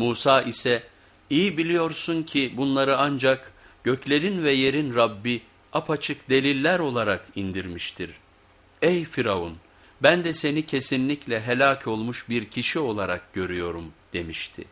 Musa ise iyi biliyorsun ki bunları ancak göklerin ve yerin Rabbi apaçık deliller olarak indirmiştir. Ey Firavun ben de seni kesinlikle helak olmuş bir kişi olarak görüyorum demişti.